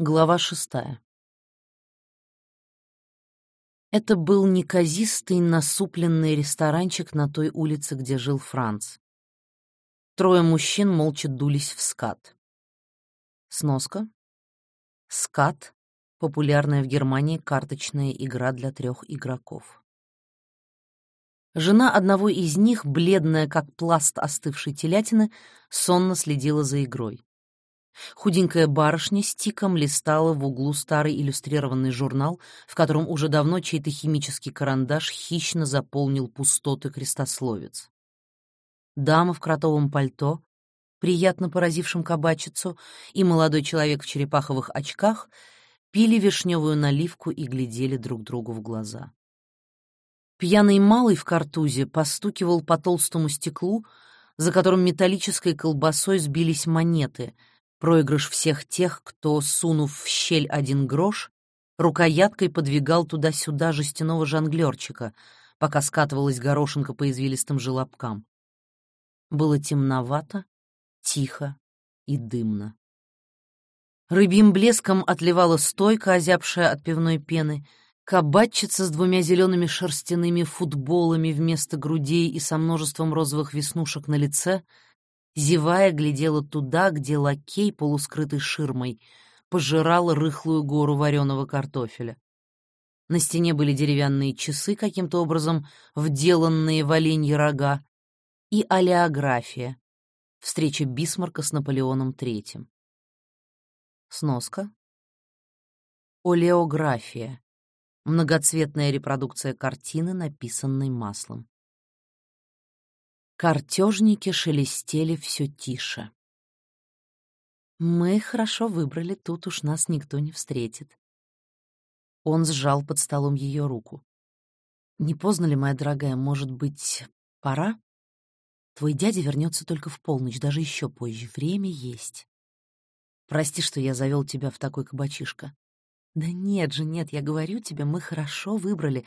Глава шестая. Это был неказистый, насупленный ресторанчик на той улице, где жил Франц. Трое мужчин молча дулись в скат. Сноска. Скат — популярная в Германии карточная игра для трех игроков. Жена одного из них, бледная как пласт остывшей телятины, сонно следила за игрой. Худенькая барышня с тиком листала в углу старый иллюстрированный журнал, в котором уже давно чей-то химический карандаш хищно заполнил пустоты крестословец. Дама в кротовом пальто, приятно поразившем кабачицу, и молодой человек в черепаховых очках пили вишневую наливку и глядели друг другу в глаза. Пьяный малый в картузе постукивал по толстому стеклу, за которым металлической колбасой сбились монеты — Проигрыш всех тех, кто, сунув в щель один грош, рукояткой подвигал туда-сюда жестяного жонглерчика, пока скатывалась горошинка по извилистым желобкам. Было темновато, тихо и дымно. Рыбьим блеском отливала стойка, озябшая от пивной пены, кабачица с двумя зелеными шерстяными футболами вместо грудей и со множеством розовых веснушек на лице — зевая, глядела туда, где лакей, полускрытый ширмой, пожирал рыхлую гору вареного картофеля. На стене были деревянные часы, каким-то образом вделанные в оленьи рога, и олеография — встреча Бисмарка с Наполеоном III. Сноска. Олеография — многоцветная репродукция картины, написанной маслом. Картежники шелестели все тише. «Мы хорошо выбрали, тут уж нас никто не встретит». Он сжал под столом ее руку. «Не поздно ли, моя дорогая, может быть, пора? Твой дядя вернется только в полночь, даже еще позже. Время есть. Прости, что я завел тебя в такой кабачишко. Да нет же, нет, я говорю тебе, мы хорошо выбрали.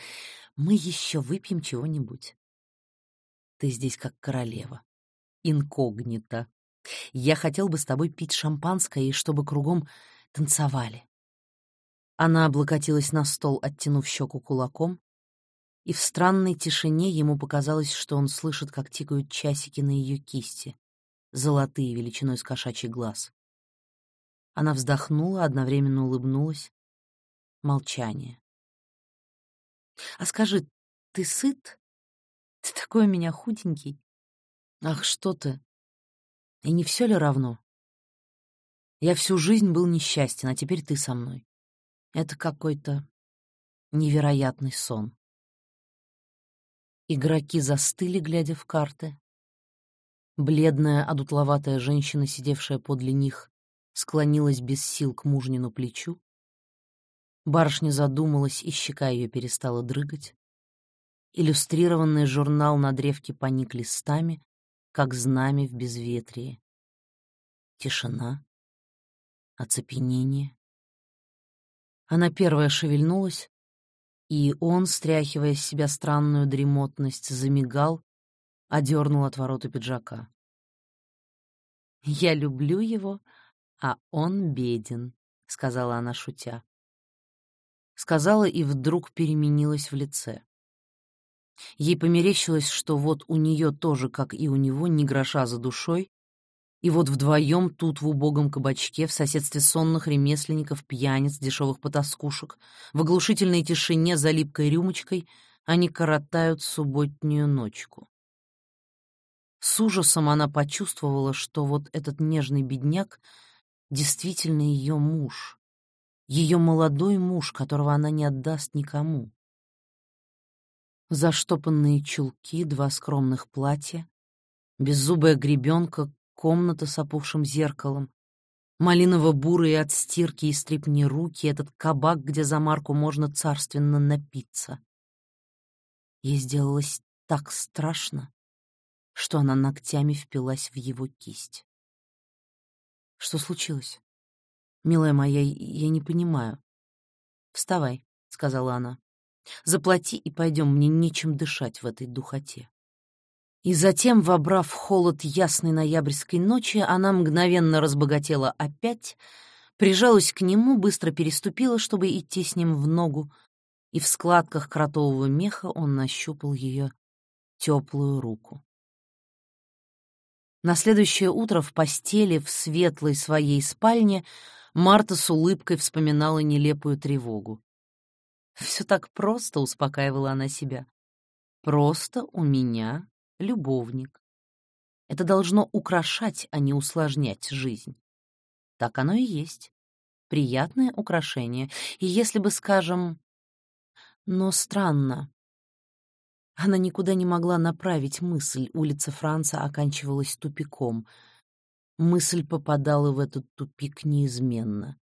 Мы еще выпьем чего-нибудь. Ты здесь как королева. Инкогнито. Я хотел бы с тобой пить шампанское и чтобы кругом танцевали. Она облокотилась на стол, оттянув щеку кулаком, и в странной тишине ему показалось, что он слышит, как тикают часики на ее кисти, золотые величиной с кошачий глаз. Она вздохнула, одновременно улыбнулась. Молчание. «А скажи, ты сыт?» Ты такой у меня худенький. Ах, что ты. И не все ли равно? Я всю жизнь был несчастен, а теперь ты со мной. Это какой-то невероятный сон. Игроки застыли, глядя в карты. Бледная, одутловатая женщина, сидевшая подле них, склонилась без сил к мужнину плечу. Барышня задумалась, и щека ее перестала дрыгать. Иллюстрированный журнал на древке поник листами, как знамя в безветрии. Тишина, оцепенение. Она первая шевельнулась, и он, стряхивая с себя странную дремотность, замигал, одернул от ворота пиджака. «Я люблю его, а он беден», — сказала она, шутя. Сказала и вдруг переменилась в лице. Ей померещилось, что вот у нее тоже, как и у него, ни гроша за душой, и вот вдвоем тут в убогом кабачке, в соседстве сонных ремесленников, пьяниц, дешевых потаскушек, в оглушительной тишине за липкой рюмочкой они коротают субботнюю ночку. С ужасом она почувствовала, что вот этот нежный бедняк действительно ее муж, ее молодой муж, которого она не отдаст никому заштопанные чулки, два скромных платья, беззубая гребенка, комната с опухшим зеркалом, малиново-бурые от стирки и стрипни руки, этот кабак, где за марку можно царственно напиться. Ей сделалось так страшно, что она ногтями впилась в его кисть. «Что случилось? Милая моя, я не понимаю». «Вставай», — сказала она. Заплати и пойдем, мне нечем дышать в этой духоте. И затем, вобрав холод ясной ноябрьской ночи, она мгновенно разбогатела опять, прижалась к нему, быстро переступила, чтобы идти с ним в ногу, и в складках кротового меха он нащупал ее теплую руку. На следующее утро в постели в светлой своей спальне Марта с улыбкой вспоминала нелепую тревогу. Все так просто, успокаивала она себя. Просто у меня любовник. Это должно украшать, а не усложнять жизнь. Так оно и есть. Приятное украшение. И если бы, скажем... Но странно. Она никуда не могла направить мысль. Улица Франца оканчивалась тупиком. Мысль попадала в этот тупик неизменно.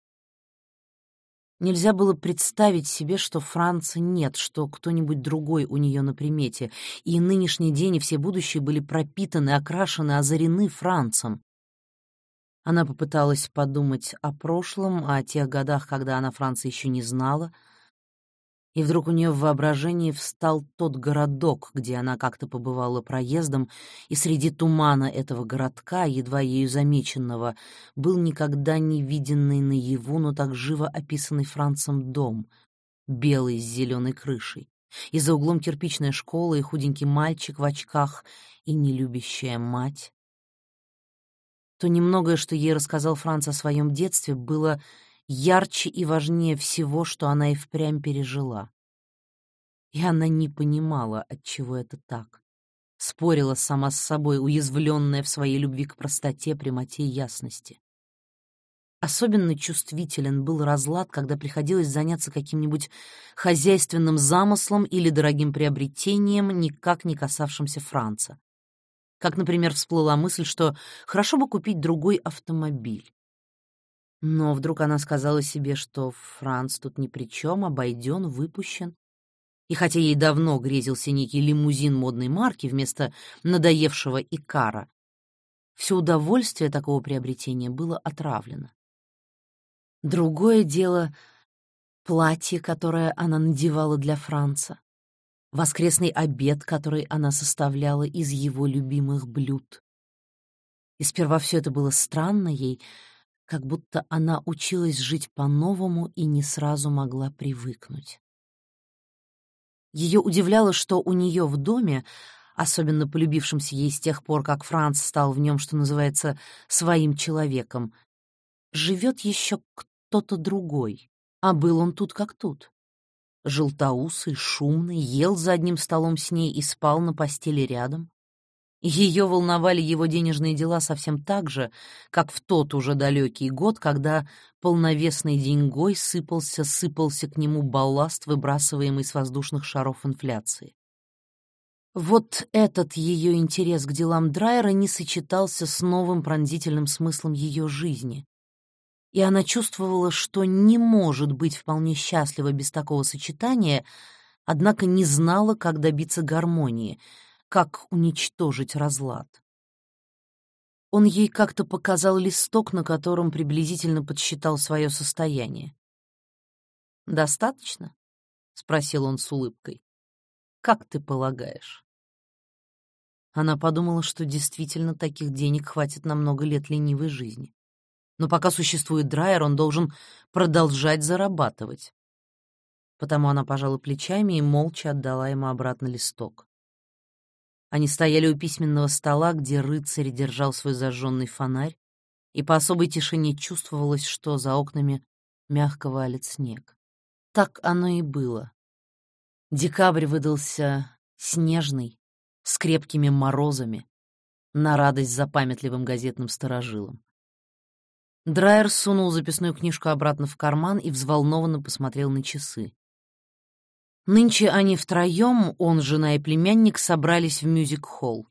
Нельзя было представить себе, что Франца нет, что кто-нибудь другой у нее на примете, и нынешний день и все будущие были пропитаны, окрашены, озарены Францем. Она попыталась подумать о прошлом, о тех годах, когда она Франца еще не знала, и вдруг у нее в воображении встал тот городок, где она как-то побывала проездом, и среди тумана этого городка, едва ею замеченного, был никогда не виденный наяву, но так живо описанный Францем дом, белый с зеленой крышей, и за углом кирпичная школа, и худенький мальчик в очках, и нелюбящая мать. То немногое, что ей рассказал Франц о своем детстве, было ярче и важнее всего, что она и впрямь пережила. И она не понимала, отчего это так. Спорила сама с собой, уязвленная в своей любви к простоте, прямоте и ясности. Особенно чувствителен был разлад, когда приходилось заняться каким-нибудь хозяйственным замыслом или дорогим приобретением, никак не касавшимся Франца. Как, например, всплыла мысль, что хорошо бы купить другой автомобиль. Но вдруг она сказала себе, что Франц тут ни при чем, обойден, выпущен. И хотя ей давно грезился некий лимузин модной марки вместо надоевшего Икара, все удовольствие такого приобретения было отравлено. Другое дело — платье, которое она надевала для Франца, воскресный обед, который она составляла из его любимых блюд. И сперва все это было странно ей — как будто она училась жить по-новому и не сразу могла привыкнуть. Ее удивляло, что у нее в доме, особенно полюбившемся ей с тех пор, как Франц стал в нем, что называется, своим человеком, живет еще кто-то другой, а был он тут как тут. Желтоусый, шумный, ел за одним столом с ней и спал на постели рядом. Ее волновали его денежные дела совсем так же, как в тот уже далекий год, когда полновесной деньгой сыпался-сыпался к нему балласт, выбрасываемый с воздушных шаров инфляции. Вот этот ее интерес к делам Драйера не сочетался с новым пронзительным смыслом ее жизни. И она чувствовала, что не может быть вполне счастлива без такого сочетания, однако не знала, как добиться гармонии — как уничтожить разлад. Он ей как-то показал листок, на котором приблизительно подсчитал свое состояние. «Достаточно?» — спросил он с улыбкой. «Как ты полагаешь?» Она подумала, что действительно таких денег хватит на много лет ленивой жизни. Но пока существует драйер, он должен продолжать зарабатывать. Потому она пожала плечами и молча отдала ему обратно листок. Они стояли у письменного стола, где рыцарь держал свой зажженный фонарь, и по особой тишине чувствовалось, что за окнами мягко валит снег. Так оно и было. Декабрь выдался снежный, с крепкими морозами, на радость запамятливым газетным сторожилам. Драйер сунул записную книжку обратно в карман и взволнованно посмотрел на часы. Нынче они втроем, он, жена и племянник, собрались в мюзик-холл.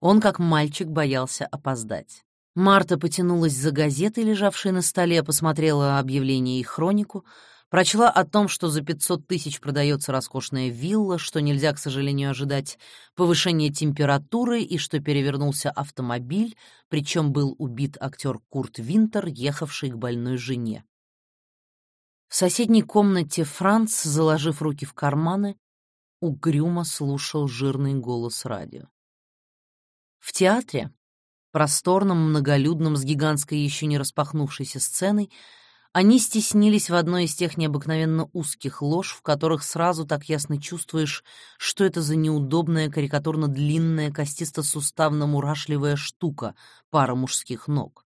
Он, как мальчик, боялся опоздать. Марта потянулась за газетой, лежавшей на столе, посмотрела объявление и хронику, прочла о том, что за 500 тысяч продается роскошная вилла, что нельзя, к сожалению, ожидать повышения температуры и что перевернулся автомобиль, причем был убит актер Курт Винтер, ехавший к больной жене. В соседней комнате Франц, заложив руки в карманы, угрюмо слушал жирный голос радио. В театре, просторном, многолюдном, с гигантской еще не распахнувшейся сценой, Они стеснились в одной из тех необыкновенно узких лож, в которых сразу так ясно чувствуешь, что это за неудобная, карикатурно длинная, костисто-суставно-мурашливая штука, пара мужских ног.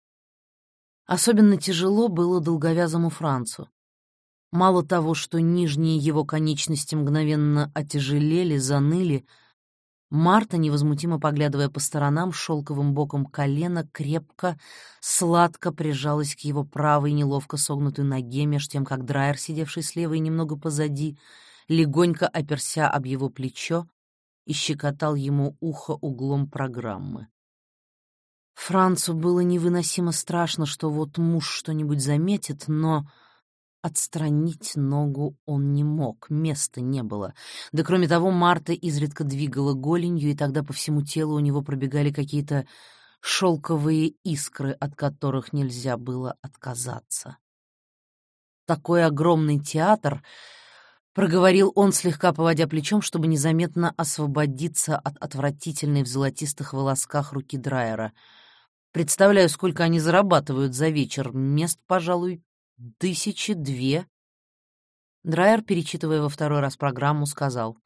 Особенно тяжело было долговязому Францу. Мало того, что нижние его конечности мгновенно отяжелели, заныли, Марта, невозмутимо поглядывая по сторонам, шелковым боком колена крепко, сладко прижалась к его правой неловко согнутой ноге, меж тем, как Драйер, сидевший слева и немного позади, легонько оперся об его плечо и щекотал ему ухо углом программы. Францу было невыносимо страшно, что вот муж что-нибудь заметит, но Отстранить ногу он не мог, места не было. Да кроме того, Марта изредка двигала голенью, и тогда по всему телу у него пробегали какие-то шелковые искры, от которых нельзя было отказаться. Такой огромный театр, проговорил он, слегка поводя плечом, чтобы незаметно освободиться от отвратительной в золотистых волосках руки Драйера. Представляю, сколько они зарабатывают за вечер. Мест, пожалуй, Тысячи две. Драйер, перечитывая во второй раз программу, сказал.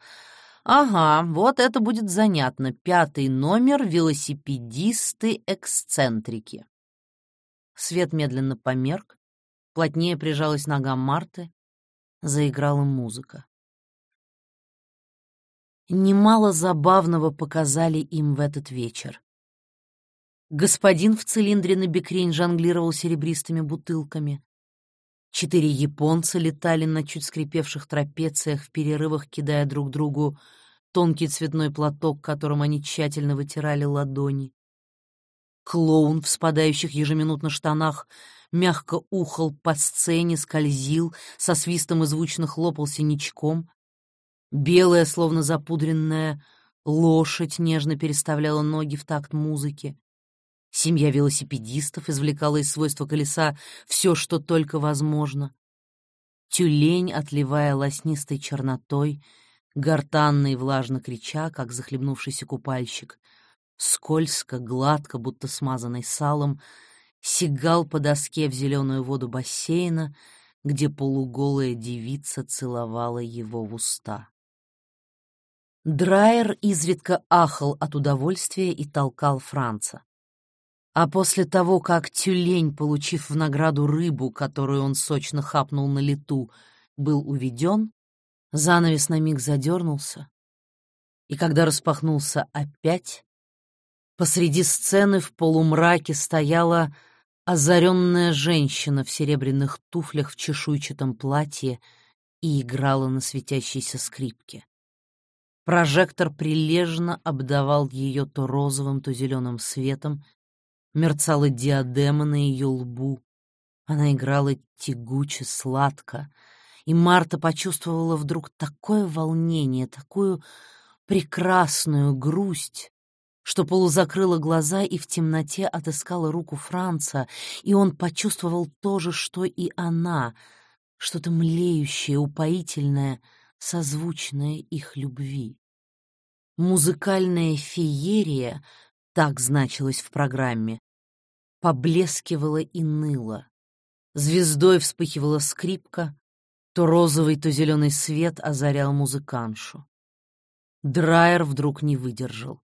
«Ага, вот это будет занятно. Пятый номер — велосипедисты-эксцентрики». Свет медленно померк, плотнее прижалась нога Марты, заиграла музыка. Немало забавного показали им в этот вечер. Господин в цилиндре на бекрень жонглировал серебристыми бутылками. Четыре японца летали на чуть скрипевших трапециях в перерывах, кидая друг другу тонкий цветной платок, которым они тщательно вытирали ладони. Клоун в спадающих ежеминутно штанах мягко ухал по сцене, скользил, со свистом и звучно хлопал синячком. Белая, словно запудренная, лошадь нежно переставляла ноги в такт музыки. Семья велосипедистов извлекала из свойства колеса все, что только возможно. Тюлень, отливая лоснистой чернотой, гортанно и влажно крича, как захлебнувшийся купальщик, скользко, гладко, будто смазанный салом, сигал по доске в зеленую воду бассейна, где полуголая девица целовала его в уста. Драйер изредка ахал от удовольствия и толкал Франца. А после того, как тюлень, получив в награду рыбу, которую он сочно хапнул на лету, был уведен, занавес на миг задернулся, и когда распахнулся опять, посреди сцены в полумраке стояла озаренная женщина в серебряных туфлях в чешуйчатом платье и играла на светящейся скрипке. Прожектор прилежно обдавал ее то розовым, то зеленым светом, мерцала диадема на ее лбу. Она играла тягуче, сладко, и Марта почувствовала вдруг такое волнение, такую прекрасную грусть, что полузакрыла глаза и в темноте отыскала руку Франца, и он почувствовал то же, что и она, что-то млеющее, упоительное, созвучное их любви. Музыкальная феерия так значилось в программе, поблескивала и ныла. Звездой вспыхивала скрипка, то розовый, то зеленый свет озарял музыканшу. Драйер вдруг не выдержал.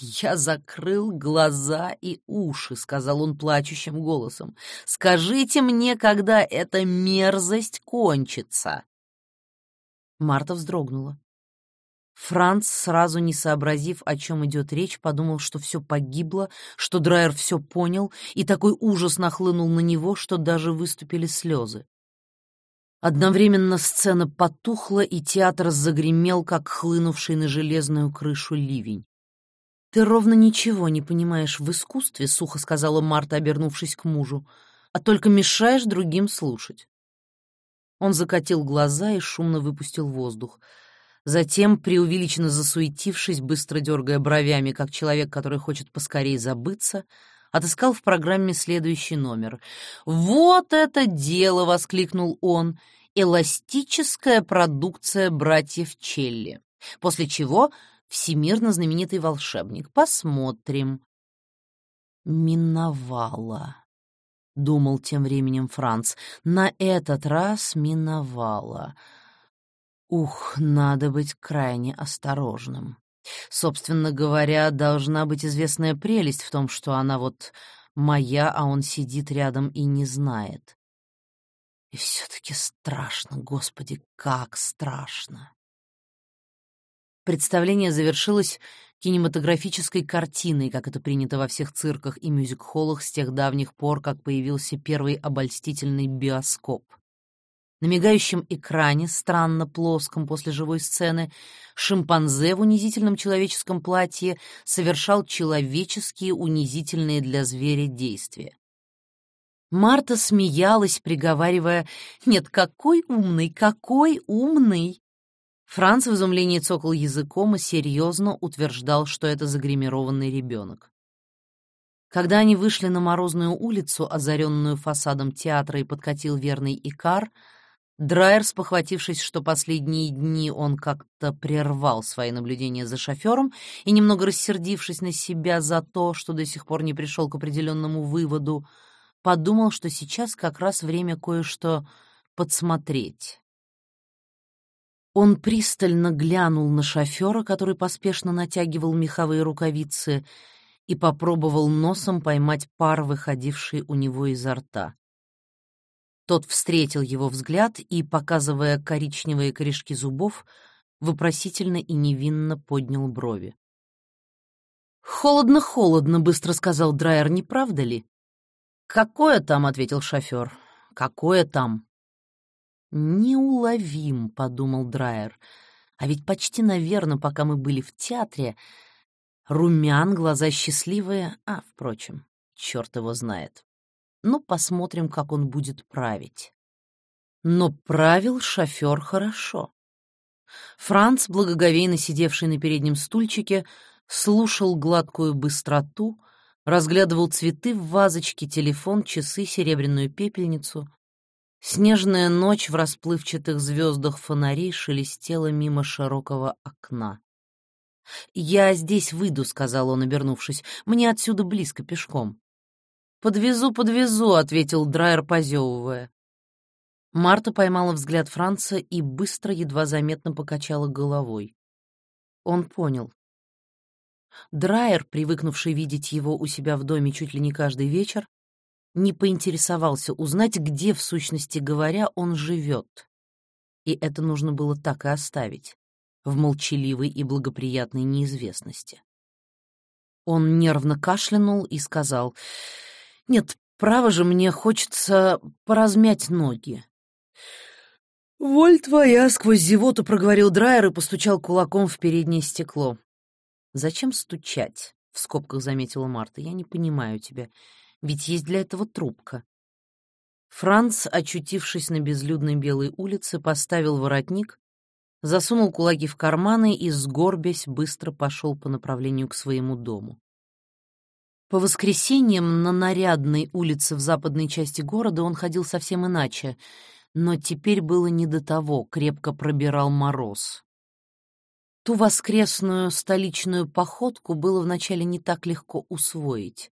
«Я закрыл глаза и уши», — сказал он плачущим голосом. «Скажите мне, когда эта мерзость кончится?» Марта вздрогнула. Франц, сразу не сообразив, о чем идет речь, подумал, что все погибло, что Драйер все понял, и такой ужас нахлынул на него, что даже выступили слезы. Одновременно сцена потухла, и театр загремел, как хлынувший на железную крышу ливень. «Ты ровно ничего не понимаешь в искусстве», — сухо сказала Марта, обернувшись к мужу, «а только мешаешь другим слушать». Он закатил глаза и шумно выпустил воздух — Затем, преувеличенно засуетившись, быстро дергая бровями, как человек, который хочет поскорее забыться, отыскал в программе следующий номер. «Вот это дело!» — воскликнул он. «Эластическая продукция братьев Челли». После чего всемирно знаменитый волшебник. Посмотрим. Миновало. думал тем временем Франц. На этот раз миновало. Ух, надо быть крайне осторожным. Собственно говоря, должна быть известная прелесть в том, что она вот моя, а он сидит рядом и не знает. И все-таки страшно, Господи, как страшно. Представление завершилось кинематографической картиной, как это принято во всех цирках и мюзик-холлах с тех давних пор, как появился первый обольстительный биоскоп. На мигающем экране, странно плоском после живой сцены, шимпанзе в унизительном человеческом платье совершал человеческие унизительные для зверя действия. Марта смеялась, приговаривая «Нет, какой умный, какой умный!» Франц в изумлении цокал языком и серьезно утверждал, что это загримированный ребенок. Когда они вышли на морозную улицу, озаренную фасадом театра, и подкатил верный Икар, Драйер, спохватившись, что последние дни он как-то прервал свои наблюдения за шофером и, немного рассердившись на себя за то, что до сих пор не пришел к определенному выводу, подумал, что сейчас как раз время кое-что подсмотреть. Он пристально глянул на шофера, который поспешно натягивал меховые рукавицы, и попробовал носом поймать пар, выходивший у него изо рта. Тот встретил его взгляд и, показывая коричневые корешки зубов, вопросительно и невинно поднял брови. «Холодно-холодно», — быстро сказал Драйер, — «не правда ли?» «Какое там?» — ответил шофер. «Какое там?» «Неуловим», — подумал Драйер. «А ведь почти, наверное, пока мы были в театре, румян, глаза счастливые, а, впрочем, черт его знает. Ну, посмотрим, как он будет править». Но правил шофер хорошо. Франц, благоговейно сидевший на переднем стульчике, слушал гладкую быстроту, разглядывал цветы в вазочке, телефон, часы, серебряную пепельницу. Снежная ночь в расплывчатых звездах фонарей шелестела мимо широкого окна. «Я здесь выйду», — сказал он, обернувшись. «Мне отсюда близко пешком». «Подвезу, подвезу», — ответил Драйер, позевывая. Марта поймала взгляд Франца и быстро, едва заметно покачала головой. Он понял. Драйер, привыкнувший видеть его у себя в доме чуть ли не каждый вечер, не поинтересовался узнать, где, в сущности говоря, он живет. И это нужно было так и оставить, в молчаливой и благоприятной неизвестности. Он нервно кашлянул и сказал, «Нет, право же, мне хочется поразмять ноги». «Воль твоя!» — сквозь зевоту проговорил Драйер и постучал кулаком в переднее стекло. «Зачем стучать?» — в скобках заметила Марта. «Я не понимаю тебя ведь есть для этого трубка. Франц, очутившись на безлюдной белой улице, поставил воротник, засунул кулаки в карманы и, сгорбясь, быстро пошел по направлению к своему дому. По воскресеньям на нарядной улице в западной части города он ходил совсем иначе, но теперь было не до того, крепко пробирал мороз. Ту воскресную столичную походку было вначале не так легко усвоить.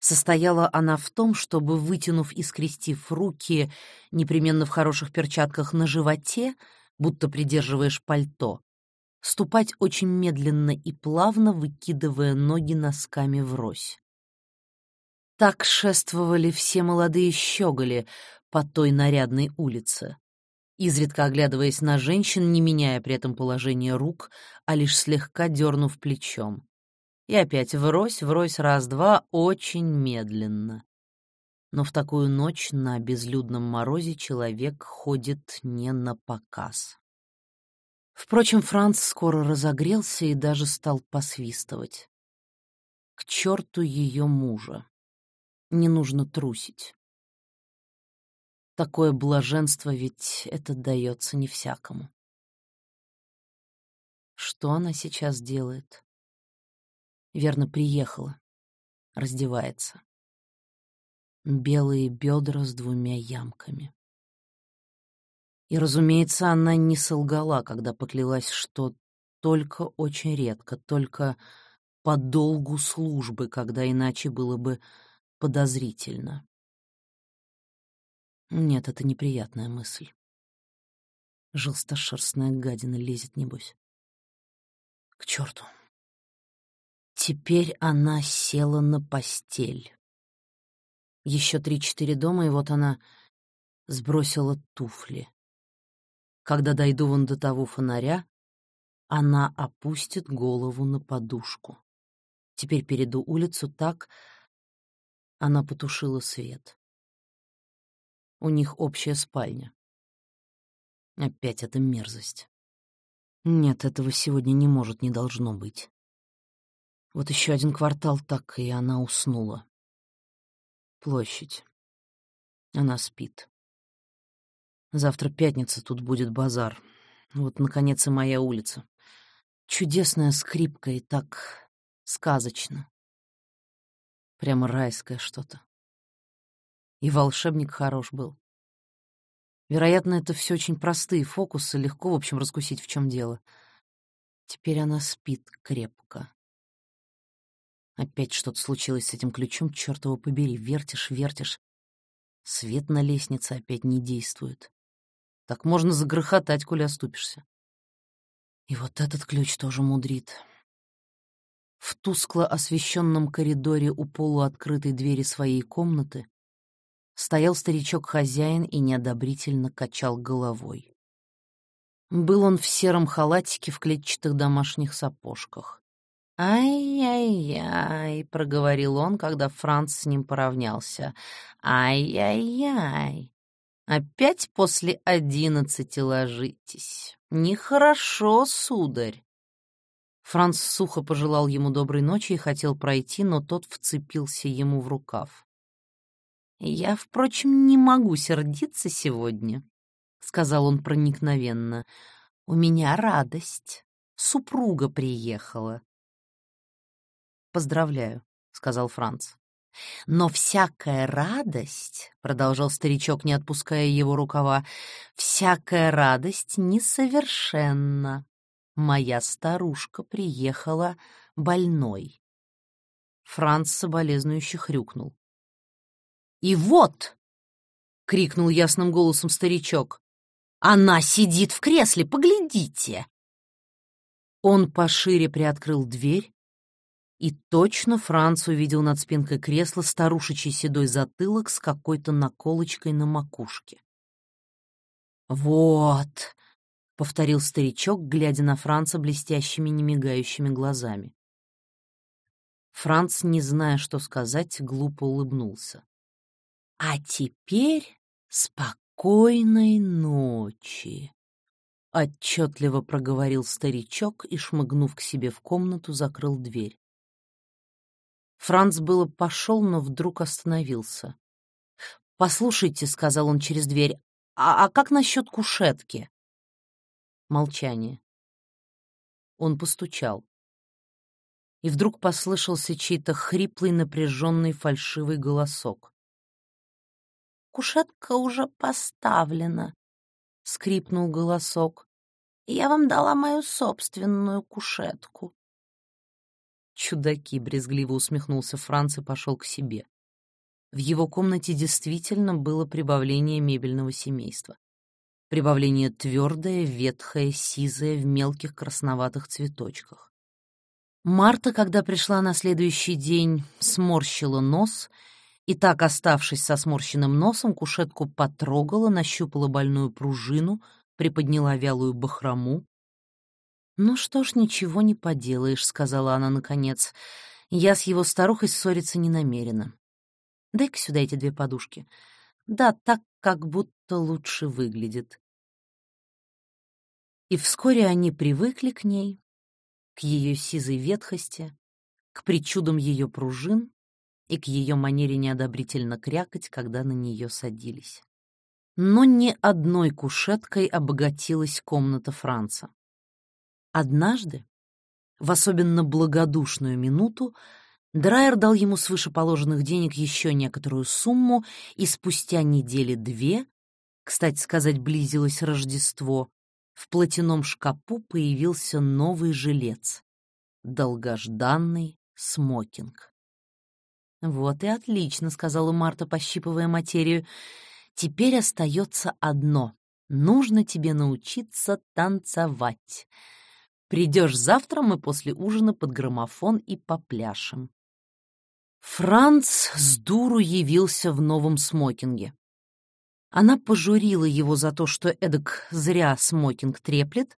Состояла она в том, чтобы, вытянув и скрестив руки, непременно в хороших перчатках на животе, будто придерживаешь пальто, ступать очень медленно и плавно, выкидывая ноги носками врозь. Так шествовали все молодые щеголи по той нарядной улице, изредка оглядываясь на женщин, не меняя при этом положение рук, а лишь слегка дернув плечом. И опять врозь, врозь раз-два, очень медленно. Но в такую ночь на безлюдном морозе человек ходит не на показ. Впрочем, Франц скоро разогрелся и даже стал посвистывать. К черту ее мужа. Не нужно трусить. Такое блаженство ведь это дается не всякому. Что она сейчас делает? Верно, приехала. Раздевается. Белые бедра с двумя ямками. И, разумеется, она не солгала, когда поклялась, что только очень редко, только по долгу службы, когда иначе было бы подозрительно. Нет, это неприятная мысль. Желстошерстная гадина лезет, небось. К черту. Теперь она села на постель. Еще три-четыре дома, и вот она сбросила туфли. Когда дойду вон до того фонаря, она опустит голову на подушку. Теперь перейду улицу так, она потушила свет. У них общая спальня. Опять эта мерзость. Нет, этого сегодня не может, не должно быть. Вот еще один квартал так, и она уснула. Площадь. Она спит. Завтра пятница, тут будет базар. Вот, наконец, и моя улица. Чудесная скрипка и так сказочно. Прямо райское что-то. И волшебник хорош был. Вероятно, это все очень простые фокусы, легко, в общем, раскусить, в чем дело. Теперь она спит крепко. Опять что-то случилось с этим ключом, черт побери, вертишь, вертишь. Свет на лестнице опять не действует. Так можно загрохотать, коли оступишься. И вот этот ключ тоже мудрит. В тускло освещенном коридоре у полуоткрытой двери своей комнаты стоял старичок-хозяин и неодобрительно качал головой. Был он в сером халатике в клетчатых домашних сапожках. «Ай-яй-яй», — проговорил он, когда Франц с ним поравнялся. «Ай-яй-яй, Опять после одиннадцати ложитесь. Нехорошо, сударь. Франц сухо пожелал ему доброй ночи и хотел пройти, но тот вцепился ему в рукав. «Я, впрочем, не могу сердиться сегодня», — сказал он проникновенно. «У меня радость. Супруга приехала». «Поздравляю», — сказал Франц. Но всякая радость, — продолжал старичок, не отпуская его рукава, — всякая радость несовершенна. Моя старушка приехала больной. Франц соболезнующе хрюкнул. «И вот!» — крикнул ясным голосом старичок. «Она сидит в кресле, поглядите!» Он пошире приоткрыл дверь, и точно Франц увидел над спинкой кресла старушечий седой затылок с какой-то наколочкой на макушке. «Вот», — повторил старичок, глядя на Франца блестящими, немигающими глазами. Франц, не зная, что сказать, глупо улыбнулся. «А теперь спокойной ночи», — отчетливо проговорил старичок и, шмыгнув к себе в комнату, закрыл дверь. Франц было пошел, но вдруг остановился. «Послушайте», — сказал он через дверь, «а, «а как насчет кушетки?» Молчание. Он постучал. И вдруг послышался чей-то хриплый, напряженный, фальшивый голосок. «Кушетка уже поставлена», — скрипнул голосок. «Я вам дала мою собственную кушетку». «Чудаки!» — брезгливо усмехнулся Франц и пошел к себе. В его комнате действительно было прибавление мебельного семейства. Прибавление твердое, ветхое, сизое, в мелких красноватых цветочках. Марта, когда пришла на следующий день, сморщила нос и, так оставшись со сморщенным носом, кушетку потрогала, нащупала больную пружину, приподняла вялую бахрому, «Ну что ж, ничего не поделаешь», — сказала она наконец. «Я с его старухой ссориться не намерена. Дай-ка сюда эти две подушки. Да, так как будто лучше выглядит». И вскоре они привыкли к ней, к ее сизой ветхости, к причудам ее пружин и к ее манере неодобрительно крякать, когда на нее садились. Но ни одной кушеткой обогатилась комната Франца. Однажды, в особенно благодушную минуту, Драйер дал ему свыше положенных денег еще некоторую сумму, и спустя недели две, кстати сказать, близилось Рождество, в платяном шкапу появился новый жилец — долгожданный смокинг. «Вот и отлично», — сказала Марта, пощипывая материю. Теперь остается одно. Нужно тебе научиться танцевать. Придешь завтра, мы после ужина под граммофон и попляшем. Франц с дуру явился в новом смокинге. Она пожурила его за то, что эдак зря смокинг треплет,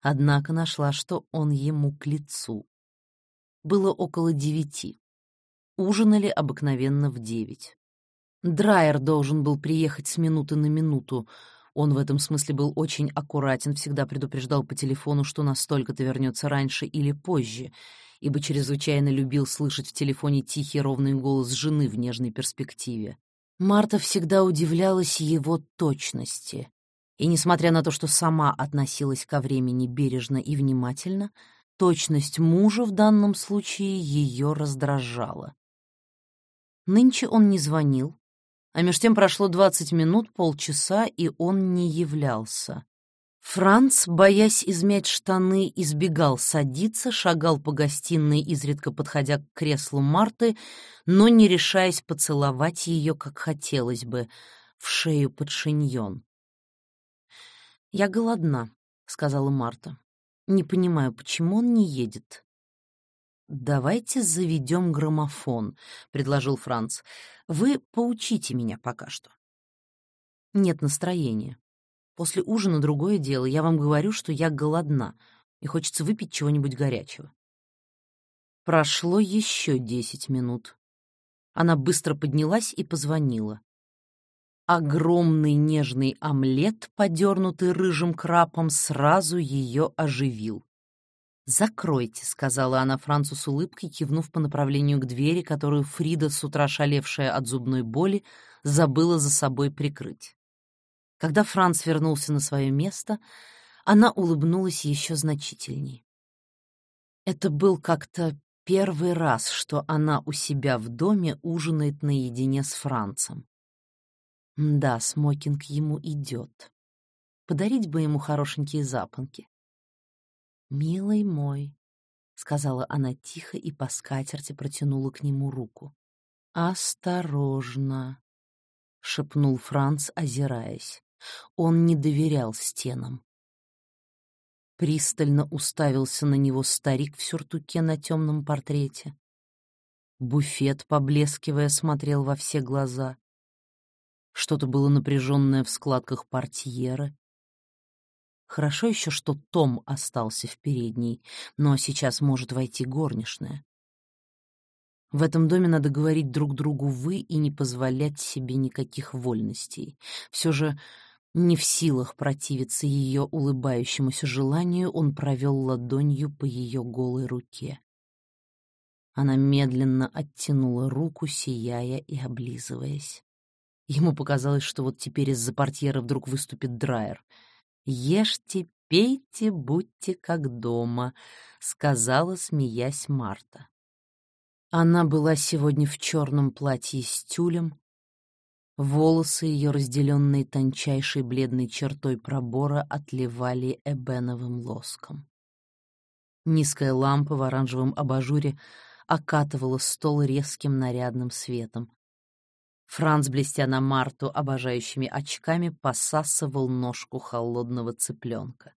однако нашла, что он ему к лицу. Было около девяти. Ужинали обыкновенно в девять. Драйер должен был приехать с минуты на минуту. Он в этом смысле был очень аккуратен, всегда предупреждал по телефону, что настолько-то вернется раньше или позже, ибо чрезвычайно любил слышать в телефоне тихий ровный голос жены в нежной перспективе. Марта всегда удивлялась его точности. И, несмотря на то, что сама относилась ко времени бережно и внимательно, точность мужа в данном случае ее раздражала. Нынче он не звонил, а меж тем прошло двадцать минут, полчаса, и он не являлся. Франц, боясь измять штаны, избегал садиться, шагал по гостиной, изредка подходя к креслу Марты, но не решаясь поцеловать ее, как хотелось бы, в шею под шиньон. «Я голодна», — сказала Марта. «Не понимаю, почему он не едет?» «Давайте заведем граммофон», — предложил Франц. «Вы поучите меня пока что». «Нет настроения. После ужина другое дело. Я вам говорю, что я голодна, и хочется выпить чего-нибудь горячего». Прошло еще десять минут. Она быстро поднялась и позвонила. Огромный нежный омлет, подернутый рыжим крапом, сразу ее оживил. «Закройте», — сказала она Францу с улыбкой, кивнув по направлению к двери, которую Фрида, с утра шалевшая от зубной боли, забыла за собой прикрыть. Когда Франц вернулся на свое место, она улыбнулась еще значительней. Это был как-то первый раз, что она у себя в доме ужинает наедине с Францем. Да, смокинг ему идет. Подарить бы ему хорошенькие запонки. «Милый мой», — сказала она тихо и по скатерти протянула к нему руку. «Осторожно», — шепнул Франц, озираясь. Он не доверял стенам. Пристально уставился на него старик в сюртуке на темном портрете. Буфет, поблескивая, смотрел во все глаза. Что-то было напряженное в складках портьеры. Хорошо еще, что Том остался в передней, но сейчас может войти горничная. В этом доме надо говорить друг другу «вы» и не позволять себе никаких вольностей. Все же не в силах противиться ее улыбающемуся желанию, он провел ладонью по ее голой руке. Она медленно оттянула руку, сияя и облизываясь. Ему показалось, что вот теперь из-за портьеры вдруг выступит драйер — «Ешьте, пейте, будьте как дома», — сказала, смеясь Марта. Она была сегодня в черном платье с тюлем, волосы ее, разделенные тончайшей бледной чертой пробора, отливали эбеновым лоском. Низкая лампа в оранжевом абажуре окатывала стол резким нарядным светом. Франц, блестя на Марту обожающими очками, посасывал ножку холодного цыпленка.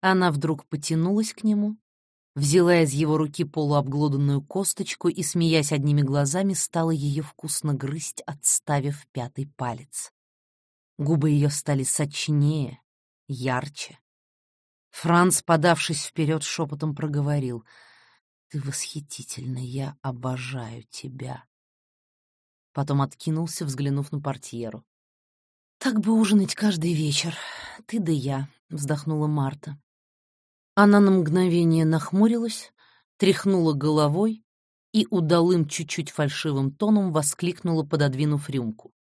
Она вдруг потянулась к нему, взяла из его руки полуобглоданную косточку и, смеясь одними глазами, стала ее вкусно грызть, отставив пятый палец. Губы ее стали сочнее, ярче. Франц, подавшись вперед, шепотом проговорил — ты восхитительна, я обожаю тебя. Потом откинулся, взглянув на портьеру. «Так бы ужинать каждый вечер, ты да я», — вздохнула Марта. Она на мгновение нахмурилась, тряхнула головой и удалым чуть-чуть фальшивым тоном воскликнула, пододвинув рюмку.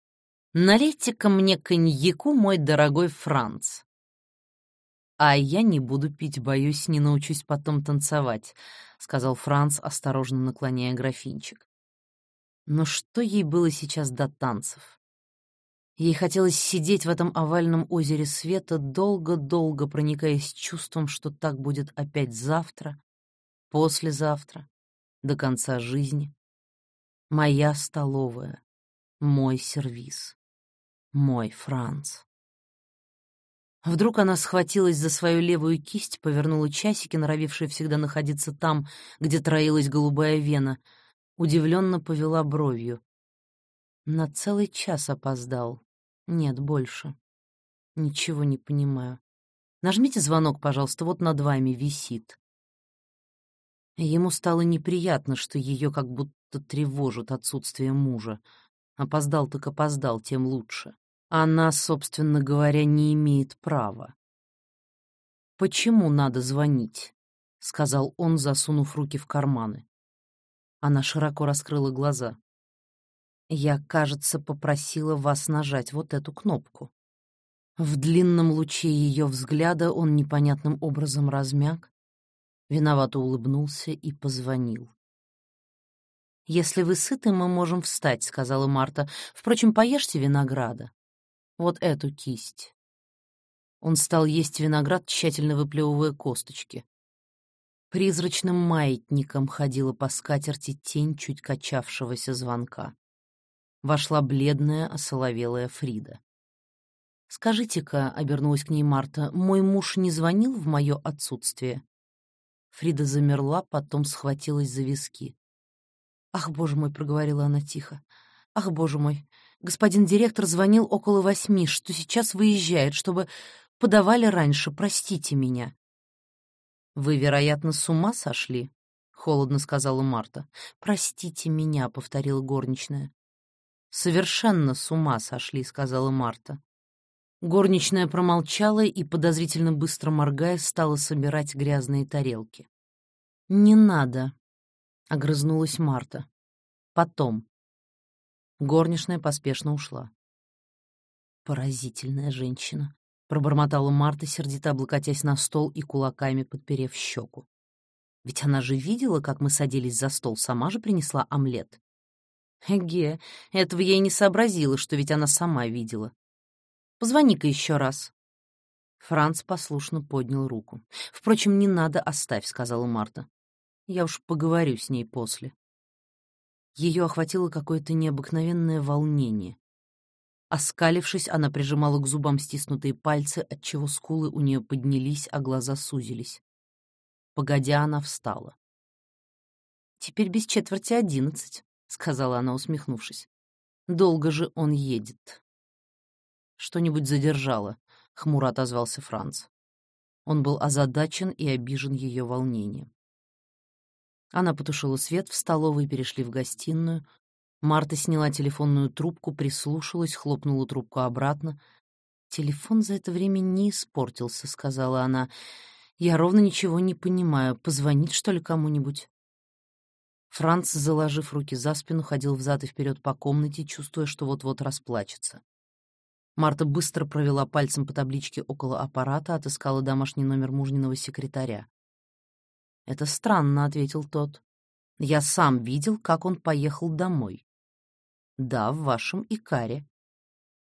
«Налейте-ка мне коньяку, мой дорогой Франц!» «А я не буду пить, боюсь, не научусь потом танцевать», — сказал Франц, осторожно наклоняя графинчик. Но что ей было сейчас до танцев? Ей хотелось сидеть в этом овальном озере света, долго-долго проникаясь чувством, что так будет опять завтра, послезавтра, до конца жизни. Моя столовая, мой сервиз. Мой Франц. Вдруг она схватилась за свою левую кисть, повернула часики, норовившие всегда находиться там, где троилась голубая вена, удивленно повела бровью. На целый час опоздал. Нет, больше. Ничего не понимаю. Нажмите звонок, пожалуйста, вот над вами висит. Ему стало неприятно, что ее как будто тревожит отсутствие мужа. Опоздал так опоздал, тем лучше. Она, собственно говоря, не имеет права. «Почему надо звонить?» — сказал он, засунув руки в карманы. Она широко раскрыла глаза. «Я, кажется, попросила вас нажать вот эту кнопку». В длинном луче ее взгляда он непонятным образом размяк, виновато улыбнулся и позвонил. «Если вы сыты, мы можем встать», — сказала Марта. «Впрочем, поешьте винограда» вот эту кисть. Он стал есть виноград, тщательно выплевывая косточки. Призрачным маятником ходила по скатерти тень чуть качавшегося звонка. Вошла бледная, осоловелая Фрида. «Скажите-ка», — обернулась к ней Марта, — «мой муж не звонил в мое отсутствие?» Фрида замерла, потом схватилась за виски. «Ах, боже мой!» — проговорила она тихо. «Ах, боже мой! Господин директор звонил около восьми, что сейчас выезжает, чтобы подавали раньше, простите меня». «Вы, вероятно, с ума сошли?» — холодно сказала Марта. «Простите меня», — повторила горничная. «Совершенно с ума сошли», — сказала Марта. Горничная промолчала и, подозрительно быстро моргая, стала собирать грязные тарелки. «Не надо», — огрызнулась Марта. «Потом». Горничная поспешно ушла. «Поразительная женщина», — пробормотала Марта, сердито облокотясь на стол и кулаками подперев щеку. «Ведь она же видела, как мы садились за стол, сама же принесла омлет». «Эге, этого я и не сообразила, что ведь она сама видела. Позвони-ка еще раз». Франц послушно поднял руку. «Впрочем, не надо, оставь», — сказала Марта. «Я уж поговорю с ней после». Ее охватило какое-то необыкновенное волнение. Оскалившись, она прижимала к зубам стиснутые пальцы, отчего скулы у нее поднялись, а глаза сузились. Погодя, она встала. «Теперь без четверти одиннадцать», — сказала она, усмехнувшись. «Долго же он едет». «Что-нибудь задержало», — хмуро отозвался Франц. Он был озадачен и обижен ее волнением. Она потушила свет, в столовой перешли в гостиную. Марта сняла телефонную трубку, прислушалась, хлопнула трубку обратно. «Телефон за это время не испортился», — сказала она. «Я ровно ничего не понимаю. Позвонить, что ли, кому-нибудь?» Франц, заложив руки за спину, ходил взад и вперед по комнате, чувствуя, что вот-вот расплачется. Марта быстро провела пальцем по табличке около аппарата, отыскала домашний номер мужниного секретаря. «Это странно», — ответил тот. «Я сам видел, как он поехал домой». «Да, в вашем Икаре».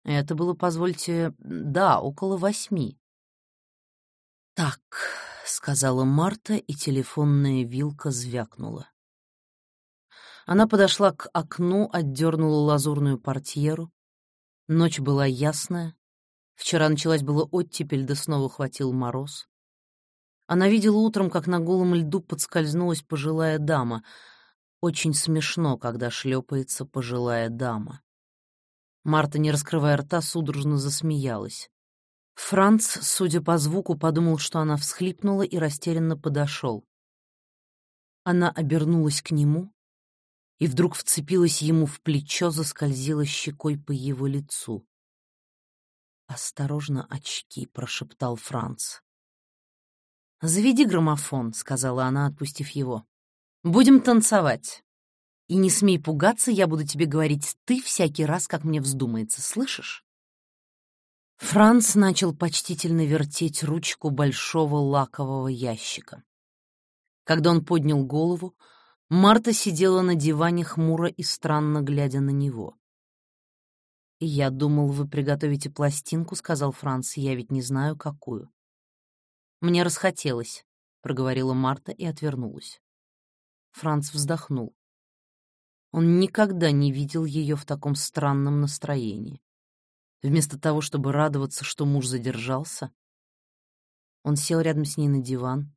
«Это было, позвольте, да, около восьми». «Так», — сказала Марта, и телефонная вилка звякнула. Она подошла к окну, отдернула лазурную портьеру. Ночь была ясная. Вчера началась была оттепель, да снова хватил мороз. Она видела утром, как на голом льду подскользнулась пожилая дама. Очень смешно, когда шлепается пожилая дама. Марта, не раскрывая рта, судорожно засмеялась. Франц, судя по звуку, подумал, что она всхлипнула и растерянно подошел. Она обернулась к нему и вдруг вцепилась ему в плечо, заскользила щекой по его лицу. «Осторожно, очки», — прошептал Франц. «Заведи граммофон», — сказала она, отпустив его. «Будем танцевать. И не смей пугаться, я буду тебе говорить «ты» всякий раз, как мне вздумается, слышишь?» Франц начал почтительно вертеть ручку большого лакового ящика. Когда он поднял голову, Марта сидела на диване хмуро и странно глядя на него. «Я думал, вы приготовите пластинку», — сказал Франц, — «я ведь не знаю, какую». «Мне расхотелось», — проговорила Марта и отвернулась. Франц вздохнул. Он никогда не видел ее в таком странном настроении. Вместо того, чтобы радоваться, что муж задержался, он сел рядом с ней на диван,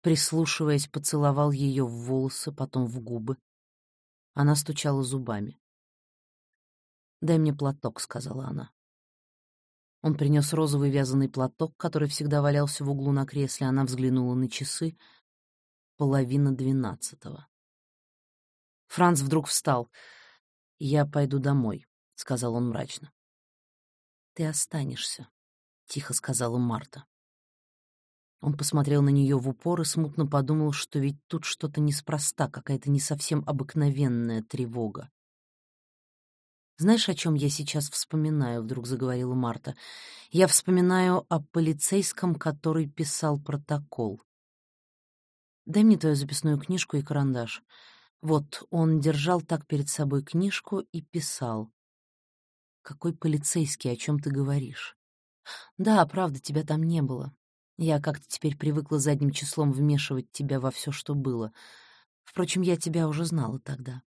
прислушиваясь, поцеловал ее в волосы, потом в губы. Она стучала зубами. «Дай мне платок», — сказала она. Он принес розовый вязаный платок, который всегда валялся в углу на кресле. Она взглянула на часы. Половина двенадцатого. Франц вдруг встал. «Я пойду домой», — сказал он мрачно. «Ты останешься», — тихо сказала Марта. Он посмотрел на нее в упор и смутно подумал, что ведь тут что-то неспроста, какая-то не совсем обыкновенная тревога. «Знаешь, о чем я сейчас вспоминаю?» — вдруг заговорила Марта. «Я вспоминаю о полицейском, который писал протокол. Дай мне твою записную книжку и карандаш. Вот, он держал так перед собой книжку и писал. Какой полицейский, о чем ты говоришь? Да, правда, тебя там не было. Я как-то теперь привыкла задним числом вмешивать тебя во все, что было. Впрочем, я тебя уже знала тогда.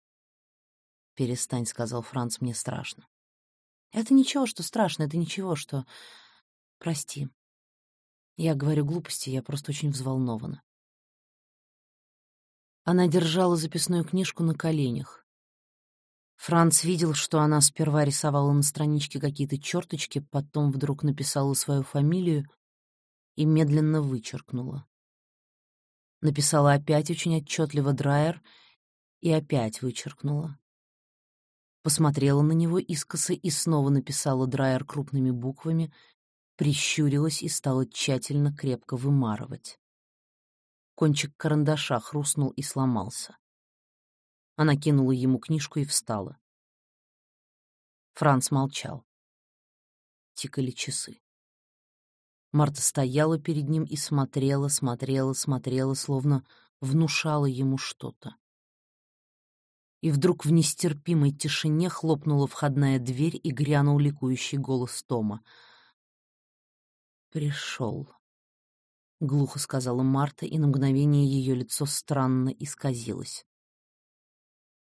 «Перестань», — сказал Франц, — «мне страшно». «Это ничего, что страшно, это ничего, что... Прости. Я говорю глупости, я просто очень взволнована». Она держала записную книжку на коленях. Франц видел, что она сперва рисовала на страничке какие-то черточки, потом вдруг написала свою фамилию и медленно вычеркнула. Написала опять очень отчетливо Драйер и опять вычеркнула. Посмотрела на него искоса и снова написала Драйер крупными буквами, прищурилась и стала тщательно крепко вымарывать. Кончик карандаша хрустнул и сломался. Она кинула ему книжку и встала. Франц молчал. Тикали часы. Марта стояла перед ним и смотрела, смотрела, смотрела, словно внушала ему что-то. И вдруг в нестерпимой тишине хлопнула входная дверь и грянул ликующий голос Тома. «Пришел», — глухо сказала Марта, и на мгновение ее лицо странно исказилось.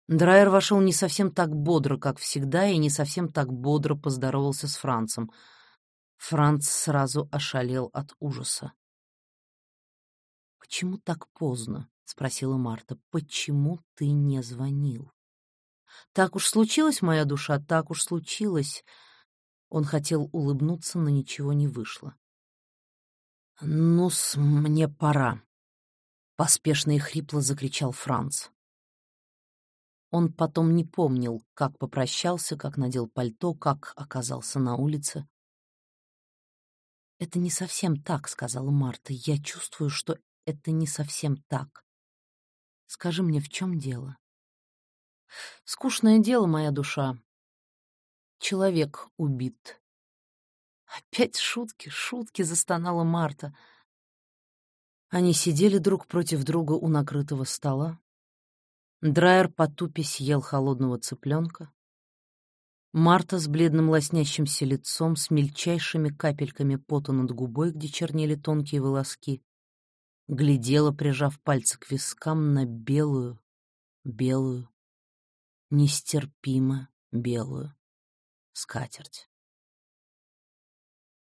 Драйер вошел не совсем так бодро, как всегда, и не совсем так бодро поздоровался с Францем. Франц сразу ошалел от ужаса. «Почему так поздно?» — спросила Марта. «Почему ты не звонил?» «Так уж случилось, моя душа, так уж случилось». Он хотел улыбнуться, но ничего не вышло. «Ну-с, мне пора», — поспешно и хрипло закричал Франц. Он потом не помнил, как попрощался, как надел пальто, как оказался на улице. «Это не совсем так», — сказала Марта. «Я чувствую, что это не совсем так. Скажи мне, в чем дело?» «Скучное дело, моя душа. Человек убит». «Опять шутки, шутки!» — застонала Марта. Они сидели друг против друга у накрытого стола. Драйер потупясь ел холодного цыпленка. Марта с бледным лоснящимся лицом, с мельчайшими капельками пота над губой, где чернели тонкие волоски, глядела, прижав пальцы к вискам, на белую, белую, нестерпимо белую скатерть.